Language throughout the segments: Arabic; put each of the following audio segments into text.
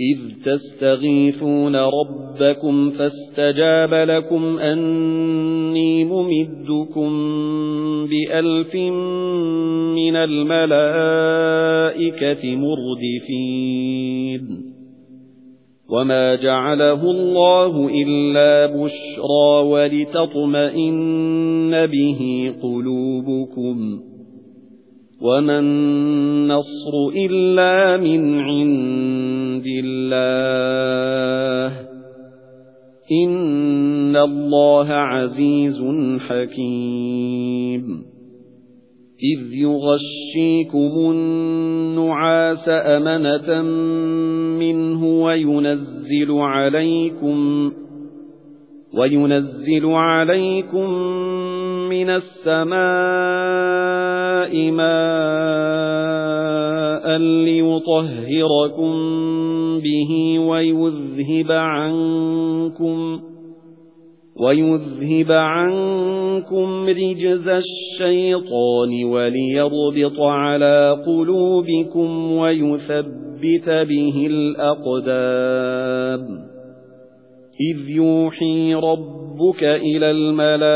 إِذْ تَسْتَغِيثُونَ رَبَّكُمْ فَاسْتَجَابَ لَكُمْ أَنِّي مُمِدُّكُمْ بِأَلْفٍ مِنَ الْمَلَائِكَةِ مُرْدِفِينَ وَمَا جَعَلَهُ اللَّهُ إِلَّا بُشْرَى وَلِتَطْمَئِنَّ بِهِ قُلُوبُكُمْ وَمَا النَّصْرُ إِلَّا مِنْ عِندِ اللَّهِ إِنَّ اللَّهَ عَزِيزٌ حَكِيمٌ إِذْ يُغَشِّيكُمُ النُّعَاسَ أَمَنَةً مِنْهُ وَيُنَزِّلُ عَلَيْكُمْ وَيُنَزِّلُ عَلَيْكُمْ مِنَ السَّمَاءِ مَاءً لِيُطَهِّرَكُم بِهِ وَيُذْهِبَ عَنكُمْ وَيُذْهِبَ عَنكُمْ رِجْزَ الشَّيْطَانِ وَلِيَرْبِطَ عَلَى قُلُوبِكُمْ وَيُثَبِّتَ بِهِ الْأَقْدَامَ إِذْ يُوحِي رَبُّكَ إِلَى الْمَلَائِكَةِ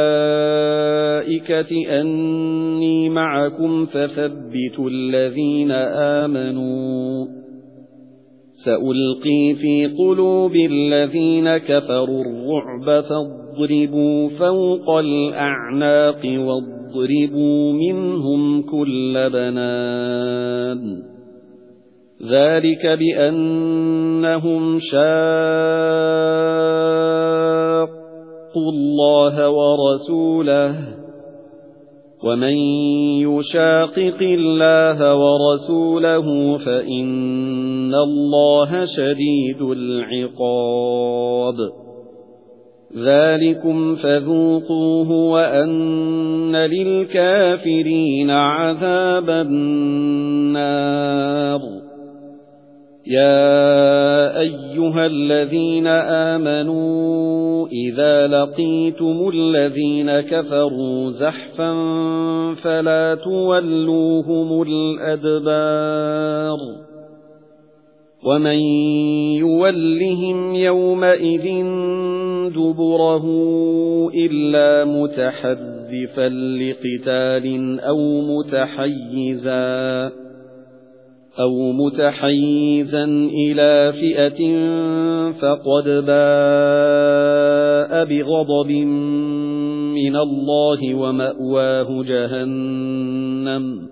أَنِّي مَعَكُمْ فَثَبِّتُوا الَّذِينَ آمَنُوا. سَأُلْقِي فِي قُلُوبِ الَّذِينَ كَفَرُوا الرُّعْبَ فَاضْرِبُوا فَوْقَ الْأَعْنَاقِ وَاضْرِبُوا مِنْهُمْ كُلَّ بَنَانٍ. ذَلِكَ بِأَنَّهُمْ شَاقُّوا اللَّهَ وَرَسُولَهُ وَمَن يُشَاقِقِ اللَّهَ وَرَسُولَهُ فَإِنَّ اللَّهَ شَدِيدُ الْعِقَابِ. ذَلِكُمْ فَذُوقُوهُ وَأَنَّ لِلْكَافِرِينَ عَذَابَ النَّارِ. يَا أَيُّهَا الَّذِينَ آمَنُوا إِذَا لَقِيتُمُ الَّذِينَ كَفَرُوا زَحْفًا فَلَا تُوَلُّوهُمُ الْأَدْبَارَ وَمَن يُوَلِّهِمْ يَوْمَئِذٍ دُبُرَهُ إِلَّا مُتَحَرِّفًا لِقِتَالٍ أَوْ مُتَحَيِّزًا أَوْ مُتَحَيِّزًا إِلَى فِئَةٍ فَقَدْ بَاءَ بِغَضَبٍ مِنَ اللَّهِ وَمَأْوَاهُ جَهَنَّمُ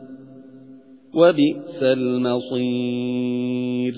وَبِئْسَ الْمَصِيرُ